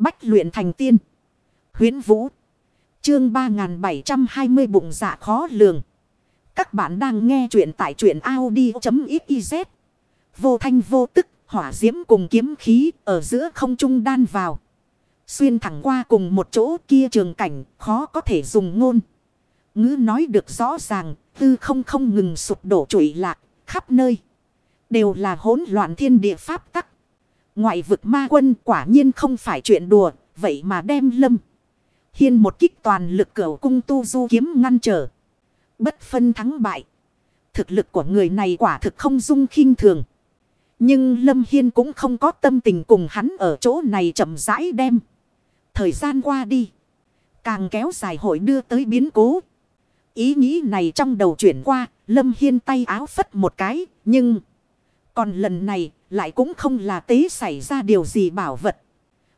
Bách luyện thành tiên. Huyến Vũ. Chương 3720 bụng dạ khó lường. Các bạn đang nghe truyện tại truyện Audi.xyz. Vô thanh vô tức, hỏa diễm cùng kiếm khí ở giữa không trung đan vào. Xuyên thẳng qua cùng một chỗ kia trường cảnh, khó có thể dùng ngôn. Ngữ nói được rõ ràng, tư không không ngừng sụp đổ trụi lạc, khắp nơi. Đều là hỗn loạn thiên địa pháp tắc. Ngoại vực ma quân quả nhiên không phải chuyện đùa, vậy mà đem lâm. Hiên một kích toàn lực cửu cung tu du kiếm ngăn trở. Bất phân thắng bại. Thực lực của người này quả thực không dung khinh thường. Nhưng Lâm Hiên cũng không có tâm tình cùng hắn ở chỗ này chậm rãi đem. Thời gian qua đi. Càng kéo dài hội đưa tới biến cố. Ý nghĩ này trong đầu chuyển qua. Lâm Hiên tay áo phất một cái. Nhưng. Còn lần này lại cũng không là tế xảy ra điều gì bảo vật.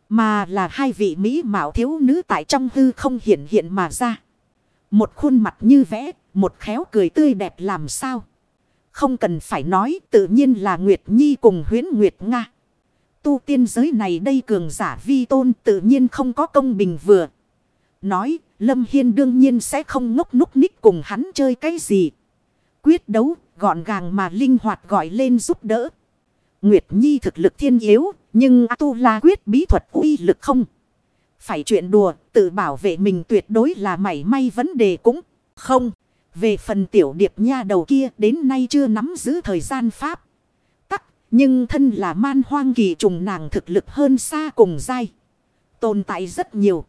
Mà là hai vị Mỹ mạo thiếu nữ tại trong hư không hiện hiện mà ra. Một khuôn mặt như vẽ, một khéo cười tươi đẹp làm sao. Không cần phải nói tự nhiên là Nguyệt Nhi cùng huyến Nguyệt Nga. Tu tiên giới này đây cường giả vi tôn tự nhiên không có công bình vừa. Nói Lâm Hiên đương nhiên sẽ không ngốc núc ních cùng hắn chơi cái gì. Quyết đấu gọn gàng mà linh hoạt gọi lên giúp đỡ. Nguyệt Nhi thực lực thiên yếu nhưng A-tu-la quyết bí thuật uy lực không. Phải chuyện đùa, tự bảo vệ mình tuyệt đối là mảy may vấn đề cũng không. Về phần tiểu điệp nha đầu kia đến nay chưa nắm giữ thời gian pháp. Tắc, nhưng thân là man hoang kỳ trùng nàng thực lực hơn xa cùng dai. Tồn tại rất nhiều.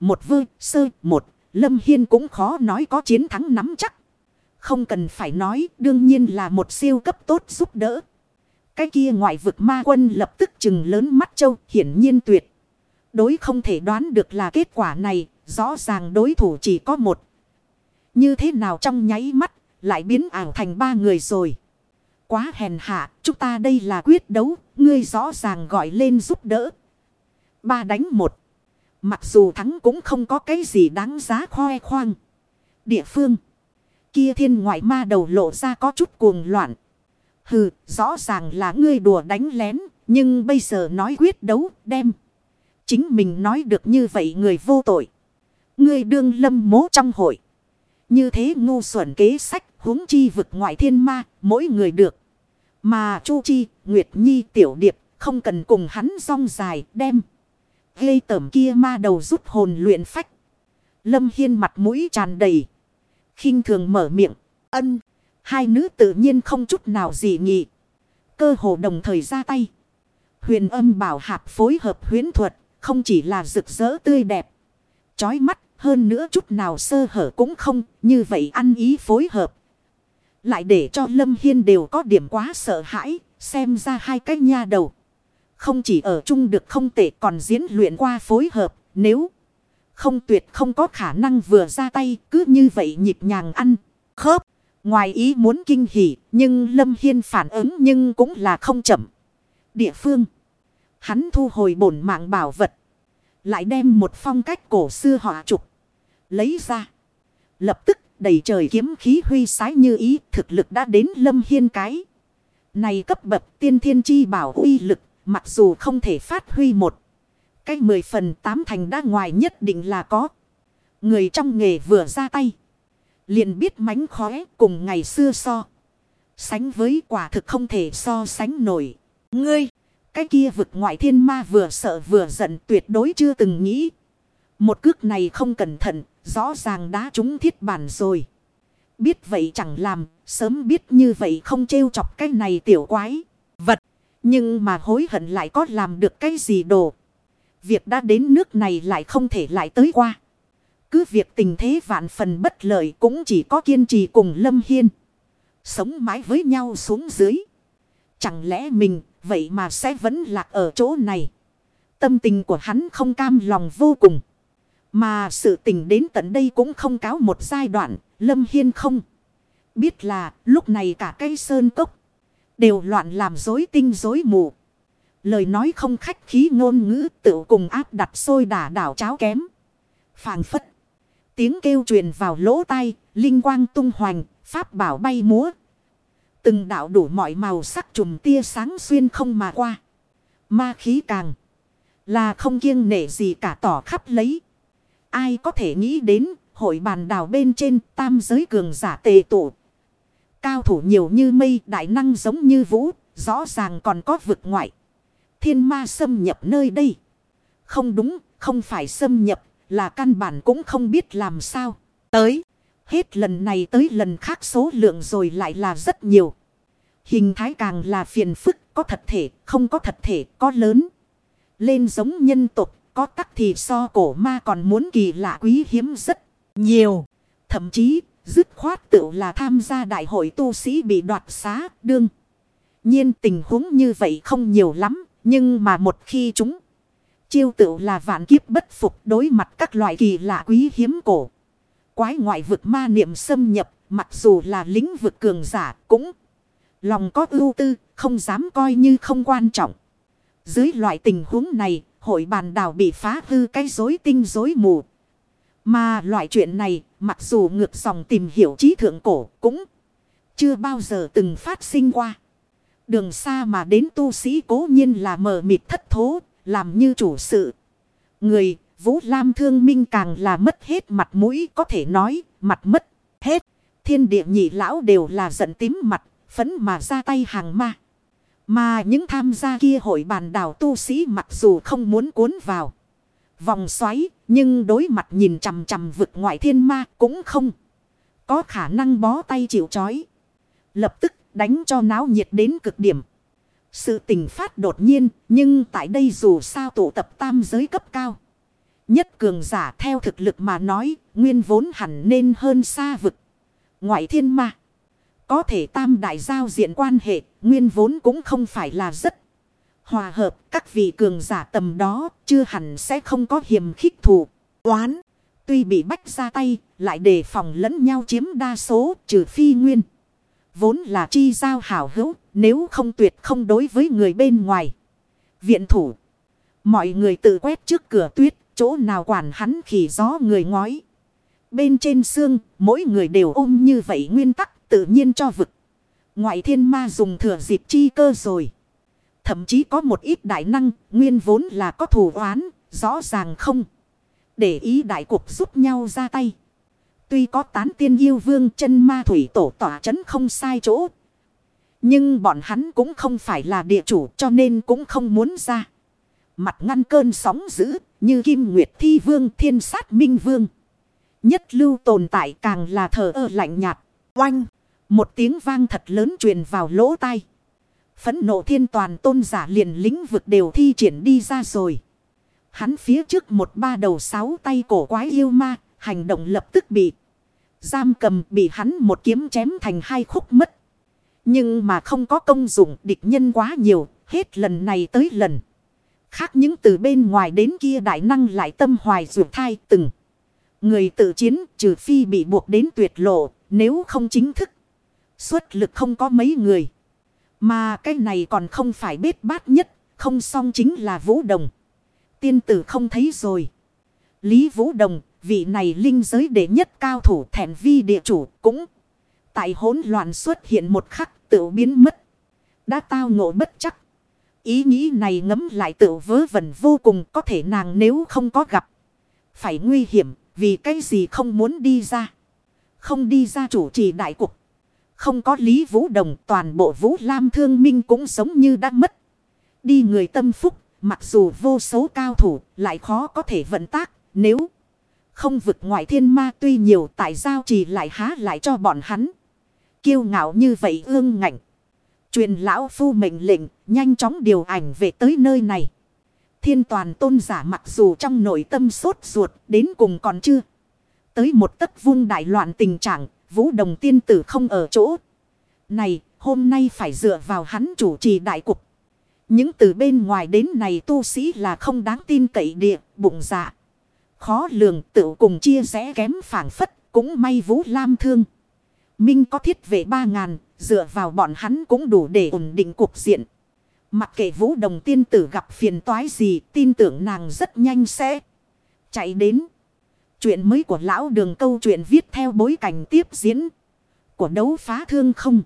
Một vơ, sơ, một, lâm hiên cũng khó nói có chiến thắng nắm chắc. Không cần phải nói, đương nhiên là một siêu cấp tốt giúp đỡ. Cái kia ngoại vực ma quân lập tức chừng lớn mắt châu hiển nhiên tuyệt. Đối không thể đoán được là kết quả này, rõ ràng đối thủ chỉ có một. Như thế nào trong nháy mắt, lại biến ảo thành ba người rồi. Quá hèn hạ, chúng ta đây là quyết đấu, ngươi rõ ràng gọi lên giúp đỡ. Ba đánh một. Mặc dù thắng cũng không có cái gì đáng giá khoe khoang. Địa phương. Kia thiên ngoại ma đầu lộ ra có chút cuồng loạn. Hừ, rõ ràng là ngươi đùa đánh lén, nhưng bây giờ nói quyết đấu, đem. Chính mình nói được như vậy người vô tội. Ngươi đương lâm mố trong hội. Như thế ngu xuẩn kế sách, huống chi vực ngoại thiên ma, mỗi người được. Mà Chu Chi, Nguyệt Nhi, Tiểu Điệp, không cần cùng hắn rong dài, đem. Gây tẩm kia ma đầu rút hồn luyện phách. Lâm Hiên mặt mũi tràn đầy khinh thường mở miệng, ân. Hai nữ tự nhiên không chút nào gì nghị. Cơ hồ đồng thời ra tay. Huyền âm bảo hạp phối hợp huyến thuật. Không chỉ là rực rỡ tươi đẹp. Chói mắt hơn nữa chút nào sơ hở cũng không. Như vậy ăn ý phối hợp. Lại để cho Lâm Hiên đều có điểm quá sợ hãi. Xem ra hai cái nha đầu. Không chỉ ở chung được không tệ còn diễn luyện qua phối hợp. Nếu không tuyệt không có khả năng vừa ra tay cứ như vậy nhịp nhàng ăn. Khớp. Ngoài ý muốn kinh hỉ, nhưng Lâm Hiên phản ứng nhưng cũng là không chậm. Địa phương. Hắn thu hồi bổn mạng bảo vật. Lại đem một phong cách cổ xưa họa trục. Lấy ra. Lập tức đầy trời kiếm khí huy sái như ý thực lực đã đến Lâm Hiên cái. Này cấp bậc tiên thiên chi bảo uy lực. Mặc dù không thể phát huy một. Cái mười phần tám thành đã ngoài nhất định là có. Người trong nghề vừa ra tay liền biết mánh khóe cùng ngày xưa so. Sánh với quả thực không thể so sánh nổi. Ngươi, cái kia vực ngoại thiên ma vừa sợ vừa giận tuyệt đối chưa từng nghĩ. Một cước này không cẩn thận, rõ ràng đã trúng thiết bản rồi. Biết vậy chẳng làm, sớm biết như vậy không trêu chọc cái này tiểu quái. Vật, nhưng mà hối hận lại có làm được cái gì đồ. Việc đã đến nước này lại không thể lại tới qua. Cứ việc tình thế vạn phần bất lợi cũng chỉ có kiên trì cùng Lâm Hiên. Sống mãi với nhau xuống dưới. Chẳng lẽ mình, vậy mà sẽ vẫn lạc ở chỗ này. Tâm tình của hắn không cam lòng vô cùng. Mà sự tình đến tận đây cũng không cáo một giai đoạn. Lâm Hiên không. Biết là lúc này cả cây sơn cốc. Đều loạn làm dối tinh dối mù. Lời nói không khách khí ngôn ngữ tự cùng áp đặt sôi đả đảo cháo kém. Phàng phất. Tiếng kêu truyền vào lỗ tai, linh quang tung hoành, pháp bảo bay múa. Từng đạo đủ mọi màu sắc trùm tia sáng xuyên không mà qua. Ma khí càng Là không kiêng nể gì cả tỏ khắp lấy. Ai có thể nghĩ đến hội bàn đảo bên trên tam giới cường giả tề tụ. Cao thủ nhiều như mây đại năng giống như vũ. Rõ ràng còn có vực ngoại. Thiên ma xâm nhập nơi đây. Không đúng, không phải xâm nhập, là căn bản cũng không biết làm sao. Tới, hết lần này tới lần khác số lượng rồi lại là rất nhiều. Hình thái càng là phiền phức, có thật thể, không có thật thể, có lớn. Lên giống nhân tục, có tắc thì so cổ ma còn muốn kỳ lạ quý hiếm rất nhiều. Thậm chí, dứt khoát tự là tham gia đại hội tu sĩ bị đoạt xá, đương. nhiên tình huống như vậy không nhiều lắm, nhưng mà một khi chúng chiêu tự là vạn kiếp bất phục đối mặt các loại kỳ lạ quý hiếm cổ. Quái ngoại vực ma niệm xâm nhập, mặc dù là lĩnh vực cường giả cũng lòng có ưu tư, không dám coi như không quan trọng. Dưới loại tình huống này, hội bàn đảo bị phá hư cái rối tinh rối mù. Mà loại chuyện này, mặc dù ngược dòng tìm hiểu trí thượng cổ, cũng chưa bao giờ từng phát sinh qua. Đường xa mà đến tu sĩ cố nhiên là mờ mịt thất thố, làm như chủ sự. Người, Vũ Lam thương minh càng là mất hết mặt mũi có thể nói, mặt mất hết. Thiên địa nhị lão đều là giận tím mặt, phấn mà ra tay hàng ma. Mà những tham gia kia hội bàn đảo tu sĩ mặc dù không muốn cuốn vào. Vòng xoáy, nhưng đối mặt nhìn chằm chằm vực ngoại thiên ma cũng không. Có khả năng bó tay chịu chói. Lập tức đánh cho náo nhiệt đến cực điểm. Sự tình phát đột nhiên, nhưng tại đây dù sao tụ tập tam giới cấp cao. Nhất cường giả theo thực lực mà nói, nguyên vốn hẳn nên hơn xa vực. Ngoại thiên ma. Có thể tam đại giao diện quan hệ, nguyên vốn cũng không phải là rất hòa hợp. Các vị cường giả tầm đó, chưa hẳn sẽ không có hiểm khích thù, oán. Tuy bị bách ra tay, lại đề phòng lẫn nhau chiếm đa số, trừ phi nguyên. Vốn là chi giao hảo hữu, nếu không tuyệt không đối với người bên ngoài. Viện thủ. Mọi người tự quét trước cửa tuyết, chỗ nào quản hắn khỉ gió người ngói. Bên trên xương, mỗi người đều ôm như vậy nguyên tắc tự nhiên cho vực. Ngoại thiên ma dùng thừa dịp chi cơ rồi. Thậm chí có một ít đại năng, nguyên vốn là có thù oán, rõ ràng không. Để ý đại cục giúp nhau ra tay. Tuy có tán tiên yêu vương chân ma thủy tổ tỏa chấn không sai chỗ. Nhưng bọn hắn cũng không phải là địa chủ cho nên cũng không muốn ra. Mặt ngăn cơn sóng dữ như kim nguyệt thi vương, thiên sát minh vương. Nhất lưu tồn tại càng là thờ ơ lạnh nhạt. Oanh! Một tiếng vang thật lớn truyền vào lỗ tai. Phấn nộ thiên toàn tôn giả liền lĩnh vực đều thi triển đi ra rồi. Hắn phía trước một ba đầu sáu tay cổ quái yêu ma hành động lập tức bị giam cầm bị hắn một kiếm chém thành hai khúc mất. Nhưng mà không có công dụng địch nhân quá nhiều, hết lần này tới lần. Khác những từ bên ngoài đến kia đại năng lại tâm hoài ruột thai từng. Người tự chiến trừ phi bị buộc đến tuyệt lộ, nếu không chính thức. Xuất lực không có mấy người. Mà cái này còn không phải bết bát nhất, không xong chính là Vũ Đồng. Tiên tử không thấy rồi. Lý Vũ Đồng Vị này linh giới đệ nhất cao thủ thẹn vi địa chủ cũng. Tại hỗn loạn xuất hiện một khắc tự biến mất. Đã tao ngộ bất chắc. Ý nghĩ này ngấm lại tự vớ vẩn vô cùng có thể nàng nếu không có gặp. Phải nguy hiểm, vì cái gì không muốn đi ra. Không đi ra chủ trì đại cục. Không có Lý Vũ Đồng, toàn bộ Vũ Lam Thương Minh cũng sống như đã mất. Đi người tâm phúc, mặc dù vô số cao thủ lại khó có thể vận tác, nếu... Không vực ngoại thiên ma tuy nhiều tại giao trì lại há lại cho bọn hắn. Kiêu ngạo như vậy ương ngạnh. Truyền lão phu mệnh lệnh nhanh chóng điều ảnh về tới nơi này. Thiên toàn tôn giả mặc dù trong nội tâm sốt ruột đến cùng còn chưa. Tới một tấc vung đại loạn tình trạng vũ đồng tiên tử không ở chỗ. Này hôm nay phải dựa vào hắn chủ trì đại cục. Những từ bên ngoài đến này tu sĩ là không đáng tin cậy địa, bụng dạ. Khó lường tự cùng chia rẽ kém phản phất. Cũng may Vũ Lam thương. Minh có thiết vệ ba ngàn. Dựa vào bọn hắn cũng đủ để ổn định cuộc diện. Mặc kệ Vũ Đồng tiên tử gặp phiền toái gì. Tin tưởng nàng rất nhanh sẽ chạy đến. Chuyện mới của lão đường câu chuyện viết theo bối cảnh tiếp diễn. Của đấu phá thương không.